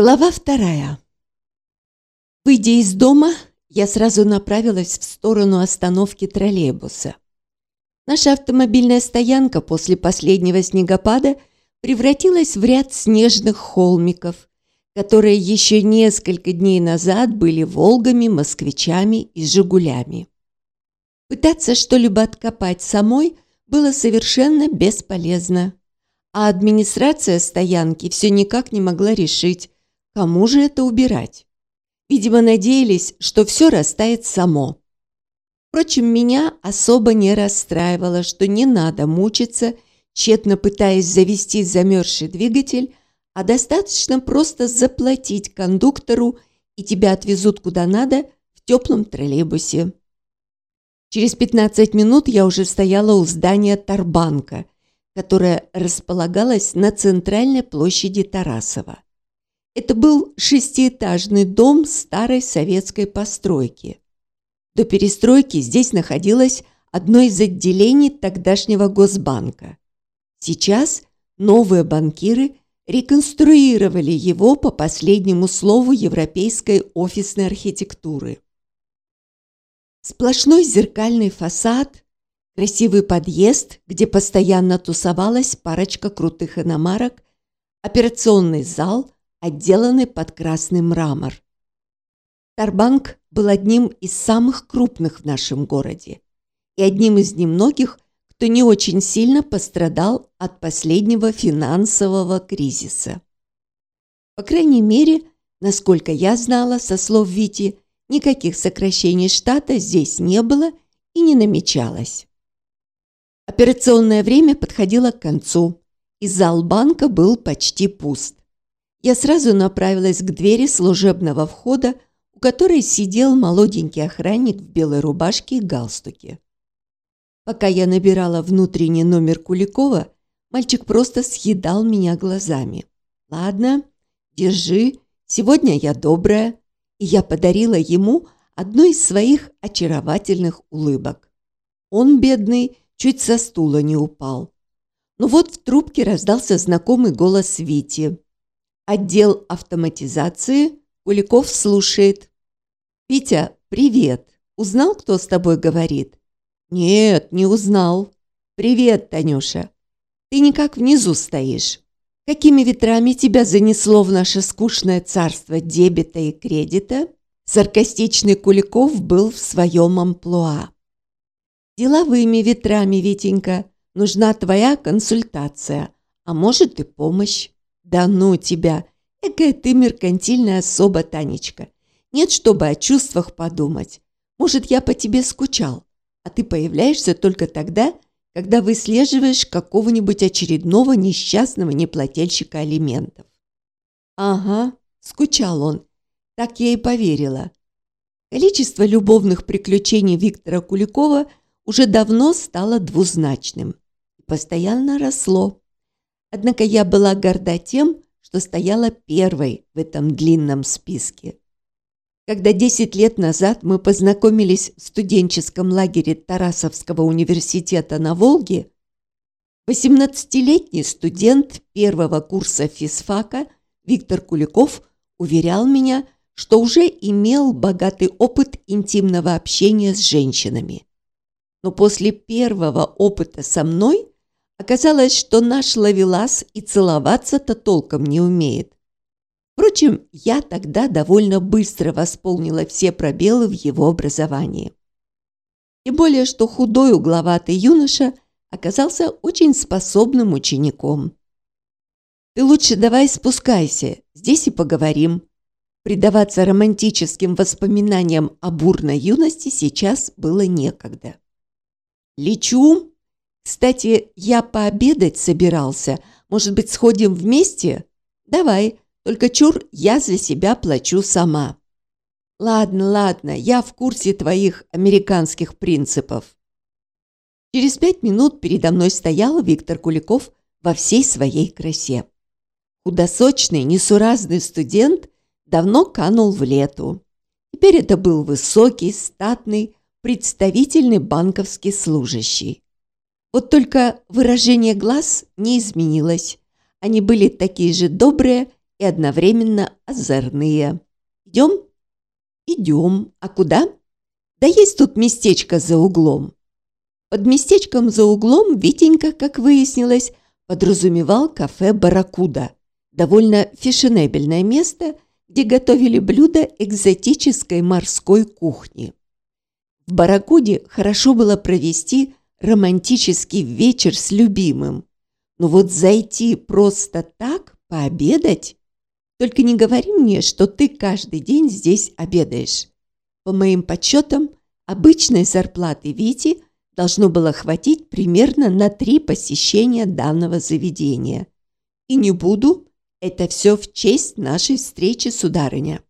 Глава вторая. Выйдя из дома, я сразу направилась в сторону остановки троллейбуса. Наша автомобильная стоянка после последнего снегопада превратилась в ряд снежных холмиков, которые еще несколько дней назад были «Волгами», «Москвичами» и «Жигулями». Пытаться что-либо откопать самой было совершенно бесполезно, а администрация стоянки все никак не могла решить, кому же это убирать. Видимо, надеялись, что все растает само. Впрочем, меня особо не расстраивало, что не надо мучиться, тщетно пытаясь завести замерзший двигатель, а достаточно просто заплатить кондуктору, и тебя отвезут куда надо в теплом троллейбусе. Через 15 минут я уже стояла у здания Тарбанка, которое располагалось на центральной площади Тарасова. Это был шестиэтажный дом старой советской постройки. До перестройки здесь находилось одно из отделений тогдашнего Госбанка. Сейчас новые банкиры реконструировали его по последнему слову европейской офисной архитектуры. Сплошной зеркальный фасад, красивый подъезд, где постоянно тусовалась парочка крутых иномарок, операционный зал – отделанный под красный мрамор. Тарбанк был одним из самых крупных в нашем городе и одним из немногих, кто не очень сильно пострадал от последнего финансового кризиса. По крайней мере, насколько я знала со слов Вити, никаких сокращений штата здесь не было и не намечалось. Операционное время подходило к концу, и зал банка был почти пуст я сразу направилась к двери служебного входа, у которой сидел молоденький охранник в белой рубашке и галстуке. Пока я набирала внутренний номер Куликова, мальчик просто съедал меня глазами. «Ладно, держи, сегодня я добрая», и я подарила ему одну из своих очаровательных улыбок. Он, бедный, чуть со стула не упал. Но вот в трубке раздался знакомый голос Вити. Отдел автоматизации. Куликов слушает. «Витя, привет. Узнал, кто с тобой говорит?» «Нет, не узнал. Привет, Танюша. Ты никак внизу стоишь. Какими ветрами тебя занесло в наше скучное царство дебета и кредита?» Саркастичный Куликов был в своем амплуа. «Деловыми ветрами, Витенька. Нужна твоя консультация, а может и помощь. «Да ну тебя! Экая ты меркантильная особа, Танечка! Нет, чтобы о чувствах подумать. Может, я по тебе скучал, а ты появляешься только тогда, когда выслеживаешь какого-нибудь очередного несчастного неплательщика алиментов». «Ага», – скучал он. Так я и поверила. Количество любовных приключений Виктора Куликова уже давно стало двузначным постоянно росло. Однако я была горда тем, что стояла первой в этом длинном списке. Когда 10 лет назад мы познакомились в студенческом лагере Тарасовского университета на Волге, 18-летний студент первого курса физфака Виктор Куликов уверял меня, что уже имел богатый опыт интимного общения с женщинами. Но после первого опыта со мной Оказалось, что наш ловелас и целоваться-то толком не умеет. Впрочем, я тогда довольно быстро восполнила все пробелы в его образовании. Тем более, что худой угловатый юноша оказался очень способным учеником. «Ты лучше давай спускайся, здесь и поговорим». Предаваться романтическим воспоминаниям о бурной юности сейчас было некогда. «Лечу!» Кстати, я пообедать собирался. Может быть, сходим вместе? Давай, только чур, я за себя плачу сама. Ладно, ладно, я в курсе твоих американских принципов. Через пять минут передо мной стоял Виктор Куликов во всей своей красе. Худосочный, несуразный студент давно канул в лету. Теперь это был высокий, статный, представительный банковский служащий. Вот только выражение глаз не изменилось. Они были такие же добрые и одновременно озорные. Идем? Идем. А куда? Да есть тут местечко за углом. Под местечком за углом Витенька, как выяснилось, подразумевал кафе «Барракуда», довольно фешенебельное место, где готовили блюда экзотической морской кухни. В «Барракуде» хорошо было провести романтический вечер с любимым, но вот зайти просто так, пообедать? Только не говори мне, что ты каждый день здесь обедаешь. По моим подсчетам, обычной зарплаты Вити должно было хватить примерно на три посещения данного заведения. И не буду, это все в честь нашей встречи, сударыня.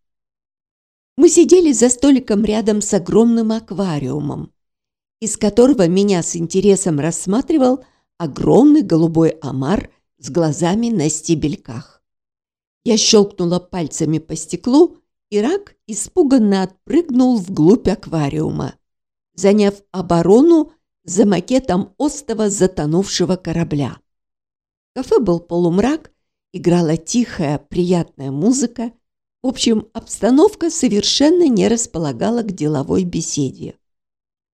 Мы сидели за столиком рядом с огромным аквариумом, из которого меня с интересом рассматривал огромный голубой омар с глазами на стебельках. Я щелкнула пальцами по стеклу, и рак испуганно отпрыгнул вглубь аквариума, заняв оборону за макетом остова затонувшего корабля. В кафе был полумрак, играла тихая, приятная музыка. В общем, обстановка совершенно не располагала к деловой беседе.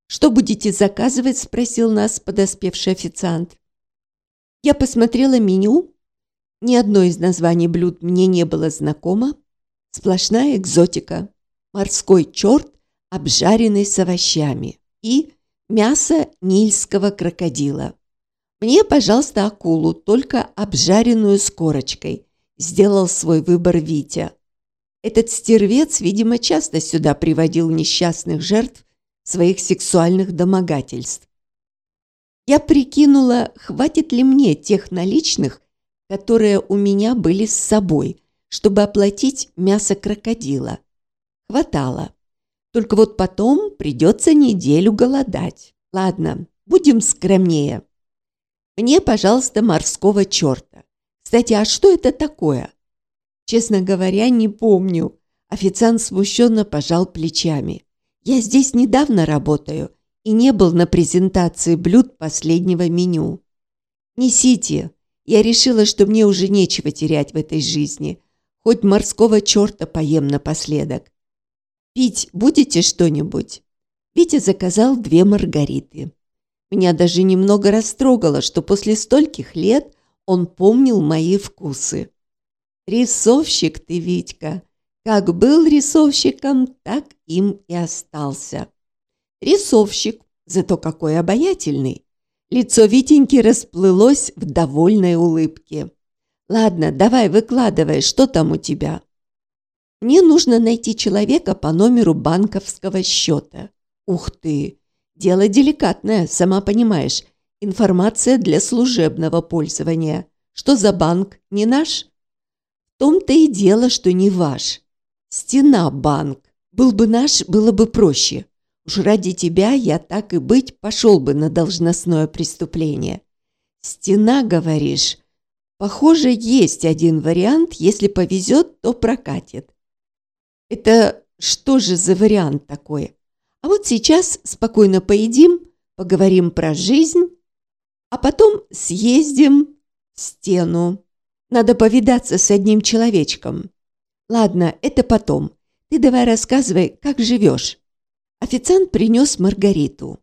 «Что будете заказывать?» – спросил нас подоспевший официант. Я посмотрела меню. Ни одно из названий блюд мне не было знакомо. Сплошная экзотика. Морской черт, обжаренный с овощами. И мясо нильского крокодила. Мне, пожалуйста, акулу, только обжаренную с корочкой. Сделал свой выбор Витя. Этот стервец, видимо, часто сюда приводил несчастных жертв своих сексуальных домогательств. Я прикинула, хватит ли мне тех наличных, которые у меня были с собой, чтобы оплатить мясо крокодила. Хватало. Только вот потом придется неделю голодать. Ладно, будем скромнее. Мне, пожалуйста, морского черта. Кстати, а что это такое? Честно говоря, не помню. Официант смущенно пожал плечами. Я здесь недавно работаю и не был на презентации блюд последнего меню. Несите. Я решила, что мне уже нечего терять в этой жизни. Хоть морского черта поем напоследок. Пить будете что-нибудь? Витя заказал две маргариты. Меня даже немного растрогало, что после стольких лет он помнил мои вкусы. Рисовщик ты, Витька, как был рисовщиком, так им и остался. Рисовщик, зато какой обаятельный. Лицо Витеньки расплылось в довольной улыбке. «Ладно, давай выкладывай, что там у тебя?» «Мне нужно найти человека по номеру банковского счета». «Ух ты! Дело деликатное, сама понимаешь. Информация для служебного пользования. Что за банк? Не наш?» «В том-то и дело, что не ваш. Стена банк. Был бы наш, было бы проще. Уж ради тебя я так и быть пошел бы на должностное преступление. Стена, говоришь? Похоже, есть один вариант, если повезет, то прокатит. Это что же за вариант такой? А вот сейчас спокойно поедим, поговорим про жизнь, а потом съездим в стену. Надо повидаться с одним человечком. Ладно, это потом. Ты давай рассказывай, как живешь. Официант принес Маргариту.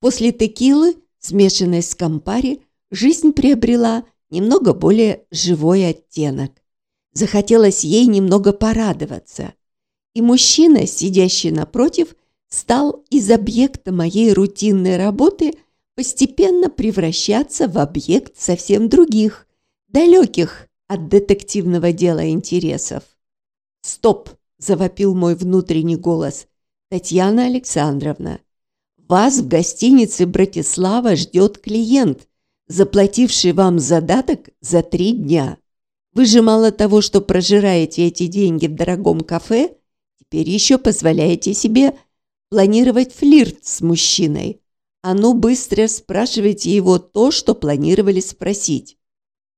После текилы, смешанной с кампари, жизнь приобрела немного более живой оттенок. Захотелось ей немного порадоваться. И мужчина, сидящий напротив, стал из объекта моей рутинной работы постепенно превращаться в объект совсем других, далеких от детективного дела интересов. «Стоп!» – завопил мой внутренний голос. «Татьяна Александровна, вас в гостинице «Братислава» ждет клиент, заплативший вам задаток за три дня. Вы же мало того, что прожираете эти деньги в дорогом кафе, теперь еще позволяете себе планировать флирт с мужчиной. А ну быстро спрашивайте его то, что планировали спросить.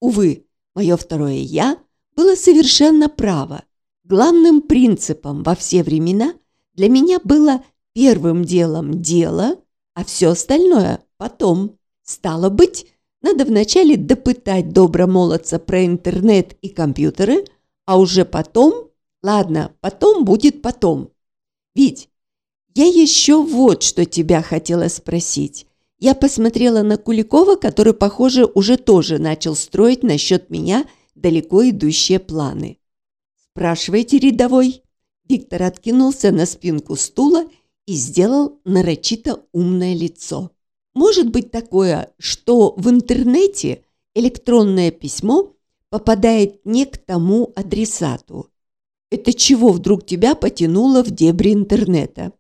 Увы, мое второе «я» было совершенно право. Главным принципом во все времена для меня было первым делом дело, а все остальное потом. Стало быть, надо вначале допытать добромолодца про интернет и компьютеры, А уже потом, ладно, потом будет потом. Ведь я еще вот что тебя хотела спросить. Я посмотрела на Куликова, который, похоже, уже тоже начал строить насчет меня далеко идущие планы. «Спрашивайте, рядовой». Виктор откинулся на спинку стула и сделал нарочито умное лицо. Может быть такое, что в интернете электронное письмо попадает не к тому адресату. Это чего вдруг тебя потянуло в дебри интернета?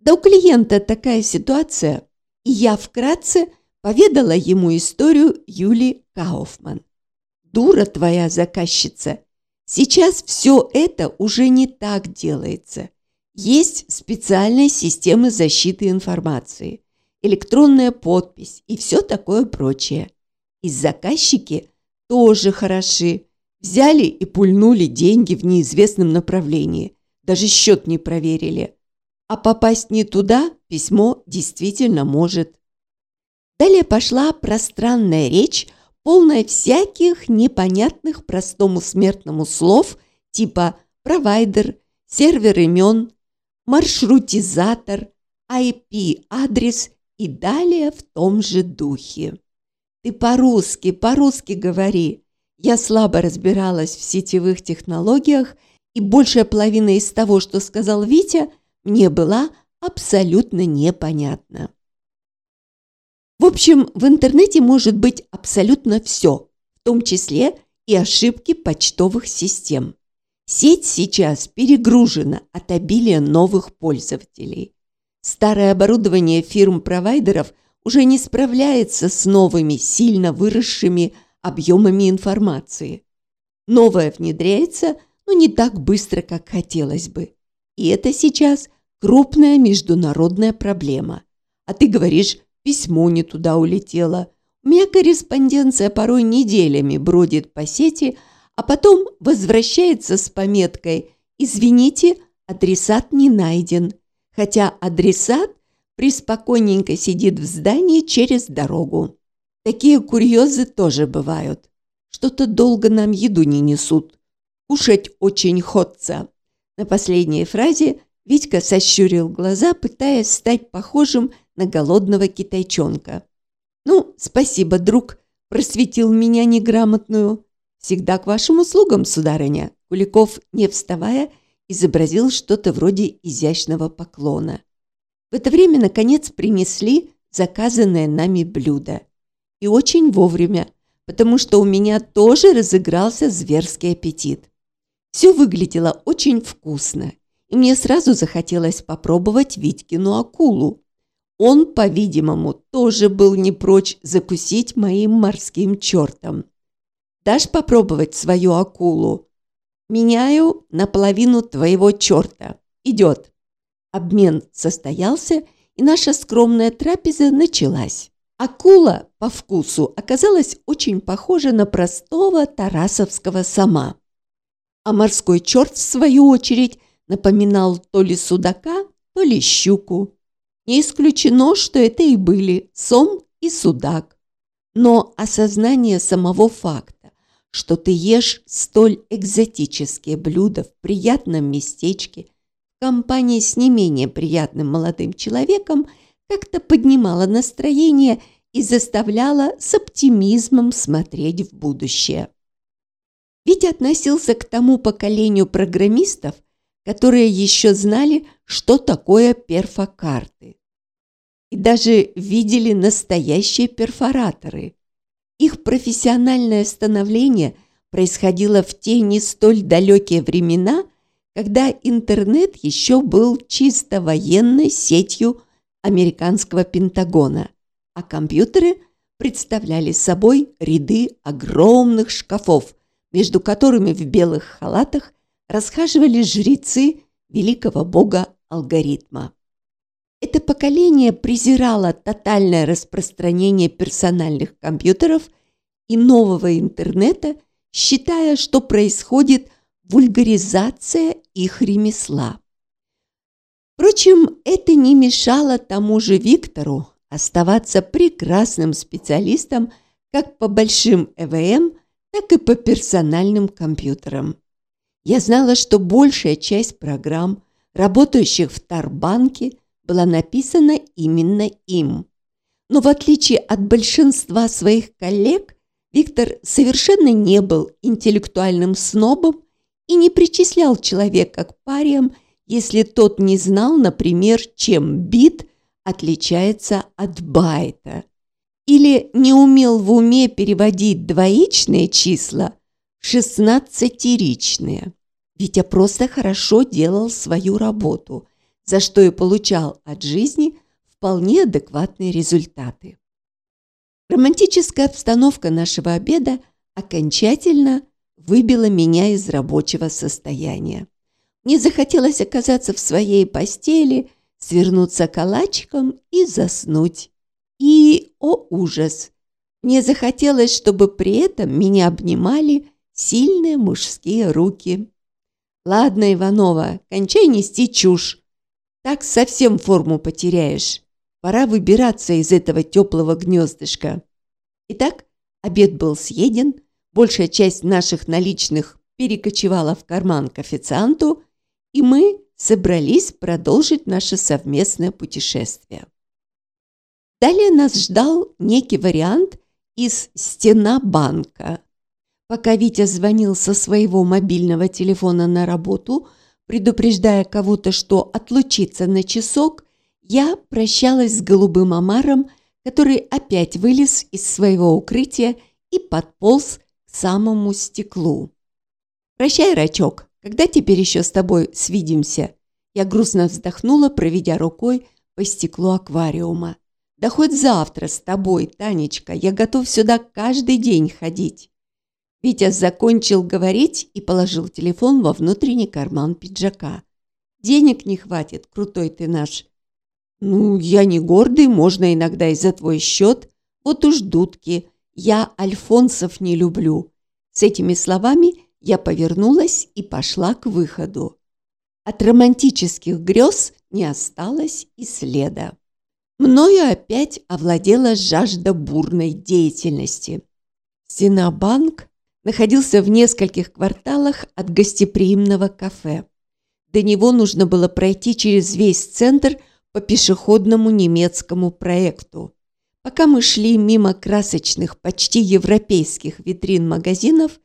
Да у клиента такая ситуация, и я вкратце поведала ему историю Юли Кауфман. Дура твоя заказчица. Сейчас все это уже не так делается. Есть специальные системы защиты информации, электронная подпись и все такое прочее. И заказчики тоже хороши. Взяли и пульнули деньги в неизвестном направлении. Даже счет не проверили. А попасть не туда письмо действительно может. Далее пошла пространная речь, полная всяких непонятных простому смертному слов типа провайдер, сервер имен, маршрутизатор, IP-адрес и далее в том же духе. Ты по-русски, по-русски говори. Я слабо разбиралась в сетевых технологиях, и большая половина из того, что сказал Витя, мне была абсолютно непонятна. В общем, в интернете может быть абсолютно все, в том числе и ошибки почтовых систем. Сеть сейчас перегружена от обилия новых пользователей. Старое оборудование фирм-провайдеров уже не справляется с новыми, сильно выросшими объемами информации. Новое внедряется, но не так быстро, как хотелось бы. И это сейчас крупная международная проблема. А ты говоришь, письмо не туда улетело. У меня корреспонденция порой неделями бродит по сети, а потом возвращается с пометкой «Извините, адресат не найден», хотя адресат приспокойненько сидит в здании через дорогу. Такие курьезы тоже бывают. Что-то долго нам еду не несут. Кушать очень ходца. На последней фразе Витька сощурил глаза, пытаясь стать похожим на голодного китайчонка. «Ну, спасибо, друг», – просветил меня неграмотную. «Всегда к вашим услугам, сударыня!» Куликов, не вставая, изобразил что-то вроде изящного поклона. В это время, наконец, принесли заказанное нами блюдо. И очень вовремя, потому что у меня тоже разыгрался зверский аппетит. Все выглядело очень вкусно, и мне сразу захотелось попробовать Витькину акулу. Он, по-видимому, тоже был не прочь закусить моим морским чертом. Дашь попробовать свою акулу? Меняю наполовину твоего черта. Идет. Обмен состоялся, и наша скромная трапеза началась. Акула по вкусу оказалась очень похожа на простого тарасовского сама. А морской черт, в свою очередь, напоминал то ли судака, то ли щуку. Не исключено, что это и были сом и судак. Но осознание самого факта, что ты ешь столь экзотические блюда в приятном местечке, в компании с не менее приятным молодым человеком, как-то поднимало настроение и заставляло с оптимизмом смотреть в будущее. Ведь относился к тому поколению программистов, которые еще знали, что такое перфокарты. И даже видели настоящие перфораторы – их профессиональное становление происходило в те не столь далекие времена, когда интернет еще был чисто военной сетью американского Пентагона, а компьютеры представляли собой ряды огромных шкафов, между которыми в белых халатах расхаживали жрецы великого бога алгоритма. Это поколение презирало тотальное распространение персональных компьютеров и нового интернета, считая, что происходит вульгаризация их ремесла. Впрочем, это не мешало тому же Виктору оставаться прекрасным специалистом как по большим ЭВМ, так и по персональным компьютерам. Я знала, что большая часть программ, работающих в Тарбанке, была написана именно им. Но в отличие от большинства своих коллег, Виктор совершенно не был интеллектуальным снобом и не причислял человека к париям, если тот не знал, например, чем бит отличается от байта, или не умел в уме переводить двоичные числа в шестнадцатиричные. Витя просто хорошо делал свою работу, за что и получал от жизни вполне адекватные результаты. Романтическая обстановка нашего обеда окончательно выбила меня из рабочего состояния. Мне захотелось оказаться в своей постели, свернуться калачиком и заснуть. И, о ужас, мне захотелось, чтобы при этом меня обнимали сильные мужские руки. «Ладно, Иванова, кончай нести чушь. Так совсем форму потеряешь. Пора выбираться из этого теплого гнездышка». Итак, обед был съеден, большая часть наших наличных перекочевала в карман к официанту, и мы собрались продолжить наше совместное путешествие. Далее нас ждал некий вариант из «Стена банка». Пока Витя звонил со своего мобильного телефона на работу, предупреждая кого-то, что отлучиться на часок, я прощалась с голубым омаром, который опять вылез из своего укрытия и подполз к самому стеклу. «Прощай, Рачок, когда теперь еще с тобой свидимся?» Я грустно вздохнула, проведя рукой по стеклу аквариума. «Да хоть завтра с тобой, Танечка, я готов сюда каждый день ходить». Витя закончил говорить и положил телефон во внутренний карман пиджака. «Денег не хватит, крутой ты наш». «Ну, я не гордый, можно иногда и за твой счет. Вот уж дудки, я альфонсов не люблю». С этими словами я повернулась и пошла к выходу. От романтических грез не осталось и следа. Мною опять овладела жажда бурной деятельности. Стенабанк находился в нескольких кварталах от гостеприимного кафе. До него нужно было пройти через весь центр по пешеходному немецкому проекту. Пока мы шли мимо красочных, почти европейских витрин магазинов,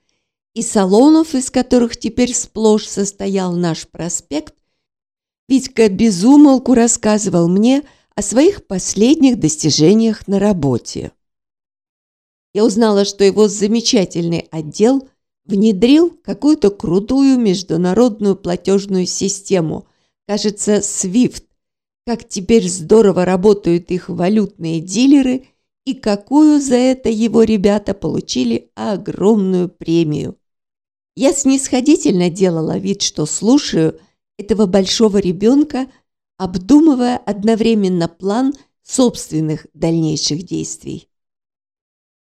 и салонов, из которых теперь сплошь состоял наш проспект, Витька безумолку рассказывал мне о своих последних достижениях на работе. Я узнала, что его замечательный отдел внедрил какую-то крутую международную платежную систему, кажется, SWIFT, как теперь здорово работают их валютные дилеры и какую за это его ребята получили огромную премию. Я снисходительно делала вид, что слушаю этого большого ребенка, обдумывая одновременно план собственных дальнейших действий.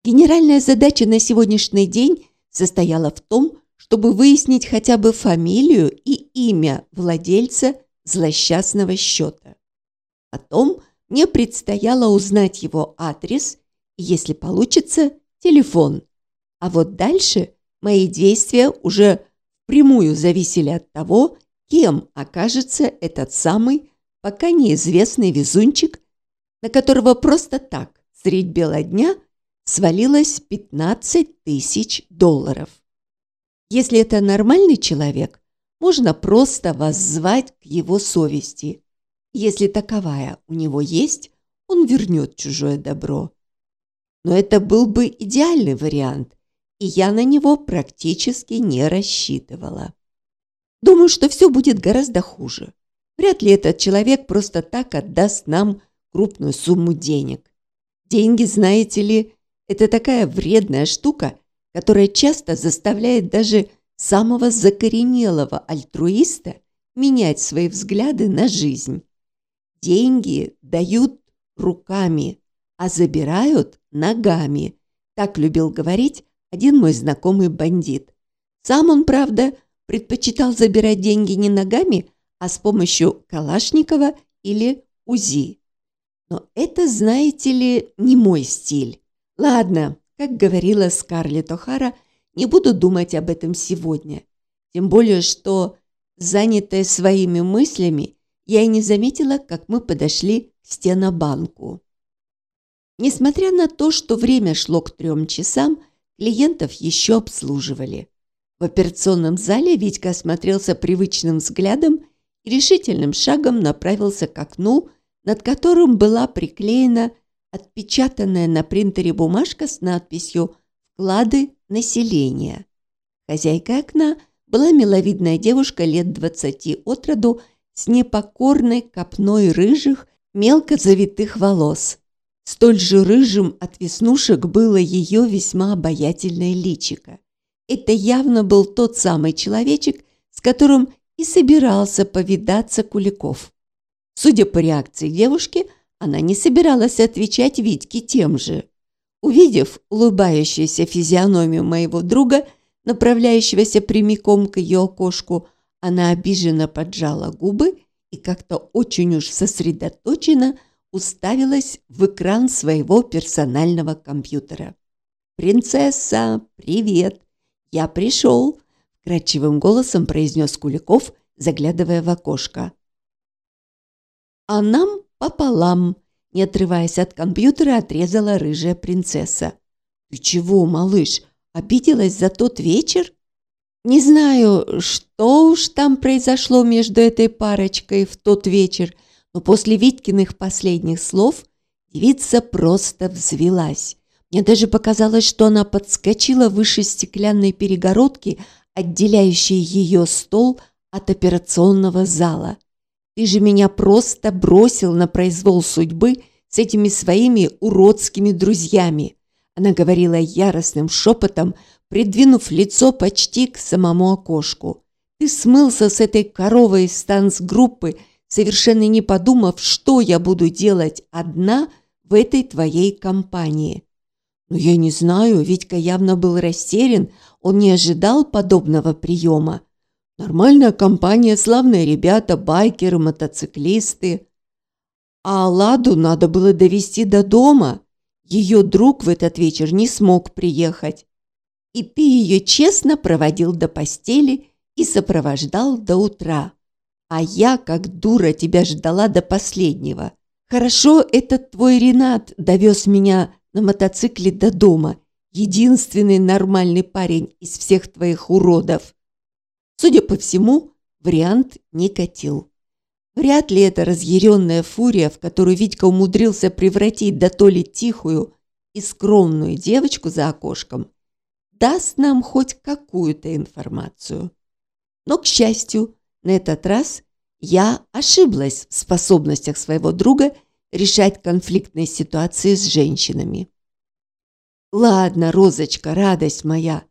Генеральная задача на сегодняшний день состояла в том, чтобы выяснить хотя бы фамилию и имя владельца злосчастного счета. Потом мне предстояло узнать его адрес и, если получится, телефон. А вот дальше Мои действия уже прямую зависели от того, кем окажется этот самый пока неизвестный везунчик, на которого просто так средь бела дня свалилось 15 тысяч долларов. Если это нормальный человек, можно просто воззвать к его совести. Если таковая у него есть, он вернет чужое добро. Но это был бы идеальный вариант, и я на него практически не рассчитывала. Думаю, что все будет гораздо хуже. Вряд ли этот человек просто так отдаст нам крупную сумму денег. Деньги, знаете ли, это такая вредная штука, которая часто заставляет даже самого закоренелого альтруиста менять свои взгляды на жизнь. Деньги дают руками, а забирают ногами. Так любил говорить один мой знакомый бандит. Сам он, правда, предпочитал забирать деньги не ногами, а с помощью Калашникова или УЗИ. Но это, знаете ли, не мой стиль. Ладно, как говорила Скарлетт О'Хара, не буду думать об этом сегодня. Тем более, что, занятая своими мыслями, я и не заметила, как мы подошли к стенобанку. Несмотря на то, что время шло к трем часам, клиентов еще обслуживали. В операционном зале Витька осмотрелся привычным взглядом и решительным шагом направился к окну, над которым была приклеена отпечатанная на принтере бумажка с надписью «Вклады населения». Хозяйка окна была миловидная девушка лет двадцати от роду с непокорной копной рыжих, мелко завитых волос. Столь же рыжим от веснушек было ее весьма обаятельное личико. Это явно был тот самый человечек, с которым и собирался повидаться Куликов. Судя по реакции девушки, она не собиралась отвечать Витьке тем же. Увидев улыбающуюся физиономию моего друга, направляющегося прямиком к ее окошку, она обиженно поджала губы и как-то очень уж сосредоточенно уставилась в экран своего персонального компьютера. «Принцесса, привет! Я пришел!» – кратчевым голосом произнес Куликов, заглядывая в окошко. «А нам пополам!» – не отрываясь от компьютера, отрезала рыжая принцесса. «Ты чего, малыш, обиделась за тот вечер?» Не знаю, что уж там произошло между этой парочкой в тот вечер, но после Виткиных последних слов девица просто взвелась. Мне даже показалось, что она подскочила выше стеклянной перегородки, отделяющей ее стол от операционного зала. Ты же меня просто бросил на произвол судьбы с этими своими уродскими друзьями. Она говорила яростным шепотом, придвинув лицо почти к самому окошку. Ты смылся с этой коровой из танцгруппы, совершенно не подумав, что я буду делать одна в этой твоей компании. Но я не знаю, Витька явно был растерян, он не ожидал подобного приема. Нормальная компания, славные ребята, байкеры, мотоциклисты. А Ладу надо было довести до дома. Ее друг в этот вечер не смог приехать и ты ее честно проводил до постели и сопровождал до утра. А я, как дура, тебя ждала до последнего. Хорошо, этот твой Ренат довез меня на мотоцикле до дома. Единственный нормальный парень из всех твоих уродов. Судя по всему, вариант не катил. Вряд ли эта разъяренная фурия, в которую Витька умудрился превратить до то ли тихую и скромную девочку за окошком, даст нам хоть какую-то информацию. Но, к счастью, на этот раз я ошиблась в способностях своего друга решать конфликтные ситуации с женщинами. «Ладно, Розочка, радость моя,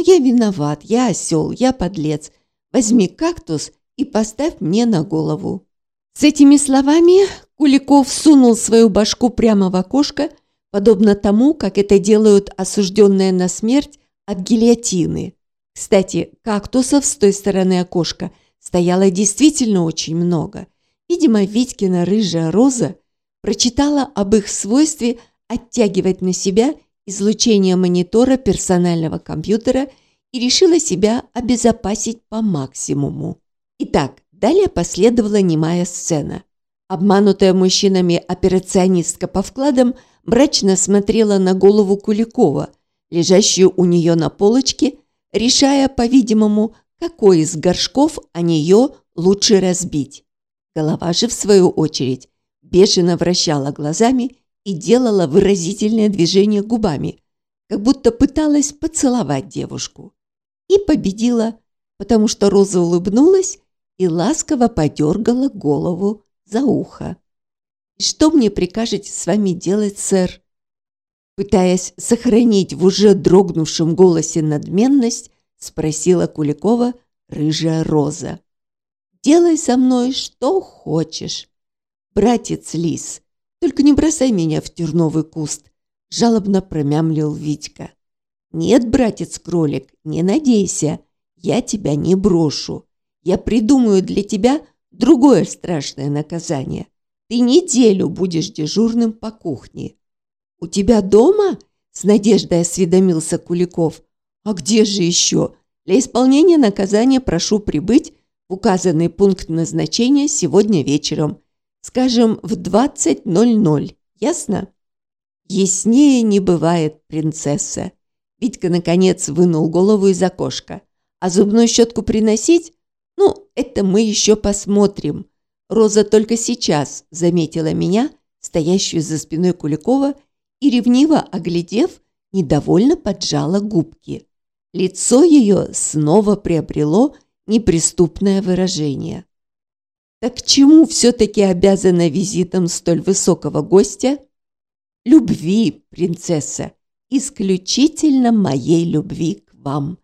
но я виноват, я осел, я подлец. Возьми кактус и поставь мне на голову». С этими словами Куликов сунул свою башку прямо в окошко, подобно тому, как это делают осужденные на смерть от гильотины. Кстати, кактусов с той стороны окошка стояло действительно очень много. Видимо, Витькина рыжая роза прочитала об их свойстве оттягивать на себя излучение монитора персонального компьютера и решила себя обезопасить по максимуму. Итак, далее последовала немая сцена. Обманутая мужчинами операционистка по вкладам мрачно смотрела на голову Куликова – лежащую у нее на полочке, решая, по-видимому, какой из горшков о нее лучше разбить. Голова же, в свою очередь, бешено вращала глазами и делала выразительное движение губами, как будто пыталась поцеловать девушку. И победила, потому что Роза улыбнулась и ласково подергала голову за ухо. «Что мне прикажете с вами делать, сэр?» Пытаясь сохранить в уже дрогнувшем голосе надменность, спросила Куликова рыжая роза. «Делай со мной что хочешь. Братец Лис, только не бросай меня в терновый куст», жалобно промямлил Витька. «Нет, братец-кролик, не надейся, я тебя не брошу. Я придумаю для тебя другое страшное наказание. Ты неделю будешь дежурным по кухне. «У тебя дома?» – с надеждой осведомился Куликов. «А где же еще? Для исполнения наказания прошу прибыть в указанный пункт назначения сегодня вечером, скажем, в 20.00. Ясно? Яснее не бывает, принцесса. Витька, наконец, вынул голову из окошка. А зубную щетку приносить? Ну, это мы еще посмотрим. Роза только сейчас заметила меня, стоящую за спиной Куликова, и, ревниво оглядев, недовольно поджала губки. Лицо ее снова приобрело неприступное выражение. Так чему все-таки обязана визитом столь высокого гостя? Любви, принцесса, исключительно моей любви к вам.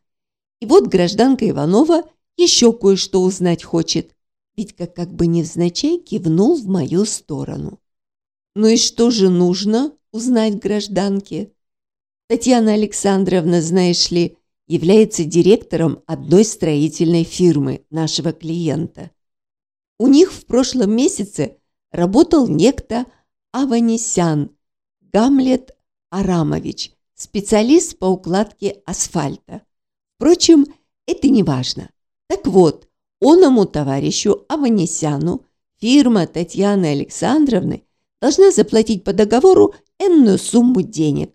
И вот гражданка Иванова еще кое-что узнать хочет. Витька как бы невзначай кивнул в мою сторону. Ну и что же нужно узнать гражданке? Татьяна Александровна, знаешь ли, является директором одной строительной фирмы нашего клиента. У них в прошлом месяце работал некто Аванесян Гамлет Арамович, специалист по укладке асфальта. Впрочем, это не важно. Так вот, оному товарищу Аванесяну фирма Татьяны Александровны должна заплатить по договору энную сумму денег.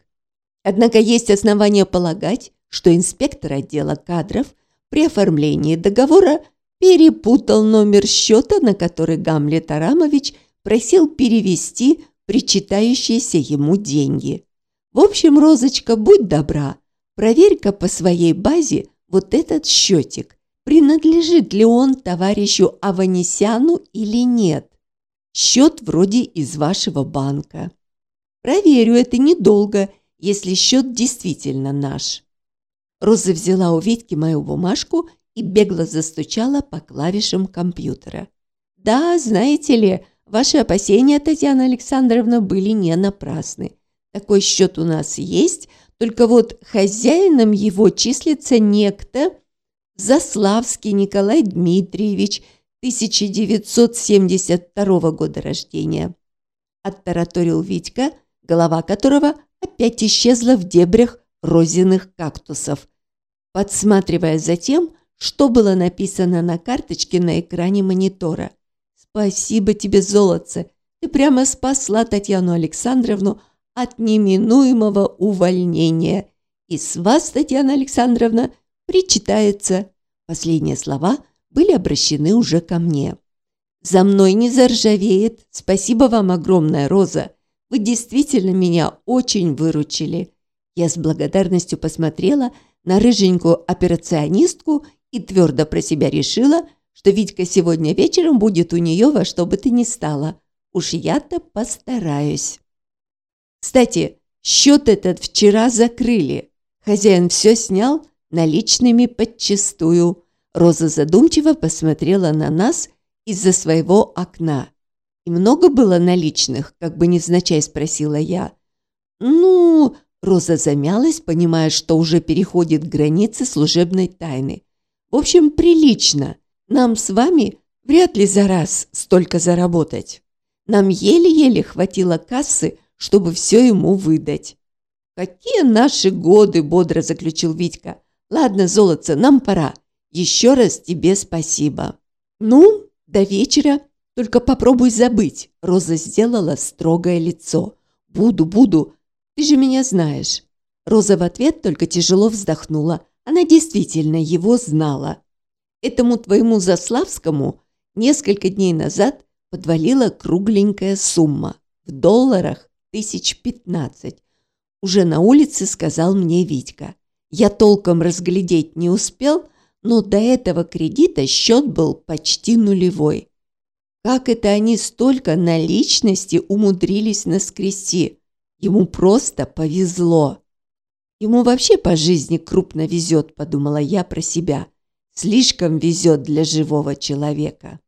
Однако есть основания полагать, что инспектор отдела кадров при оформлении договора перепутал номер счета, на который Гамлет Арамович просил перевести причитающиеся ему деньги. В общем, Розочка, будь добра, проверь-ка по своей базе вот этот счетик, принадлежит ли он товарищу Аванесяну или нет. Счет вроде из вашего банка. Проверю это недолго, если счет действительно наш. Роза взяла у Витьки мою бумажку и бегло застучала по клавишам компьютера. «Да, знаете ли, ваши опасения, Татьяна Александровна, были не напрасны. Такой счет у нас есть, только вот хозяином его числится некто Заславский Николай Дмитриевич, 1972 года рождения». Оттараторил Витька, голова которого опять исчезла в дебрях розиных кактусов, подсматривая за тем, что было написано на карточке на экране монитора. «Спасибо тебе, золотце! Ты прямо спасла Татьяну Александровну от неминуемого увольнения. И с вас, Татьяна Александровна, причитается». Последние слова были обращены уже ко мне. «За мной не заржавеет. Спасибо вам огромное, Роза. Вы действительно меня очень выручили». Я с благодарностью посмотрела на рыженькую операционистку и твердо про себя решила, что Витька сегодня вечером будет у нее во что бы то ни стало. Уж я-то постараюсь. Кстати, счет этот вчера закрыли. Хозяин все снял наличными подчистую. Роза задумчиво посмотрела на нас из-за своего окна. «И много было наличных?» – как бы невзначай спросила я. «Ну, Роза замялась, понимая, что уже переходит границы служебной тайны. «В общем, прилично. Нам с вами вряд ли за раз столько заработать. Нам еле-еле хватило кассы, чтобы все ему выдать». «Какие наши годы!» – бодро заключил Витька. «Ладно, золотце, нам пора. Еще раз тебе спасибо». «Ну, до вечера. Только попробуй забыть», – Роза сделала строгое лицо. «Буду, буду. Ты же меня знаешь». Роза в ответ только тяжело вздохнула. Она действительно его знала. Этому твоему Заславскому несколько дней назад подвалила кругленькая сумма. В долларах тысяч пятнадцать. Уже на улице сказал мне Витька. Я толком разглядеть не успел, но до этого кредита счет был почти нулевой. Как это они столько наличности умудрились наскрести? Ему просто повезло. Ему вообще по жизни крупно везет, подумала я про себя. Слишком везет для живого человека.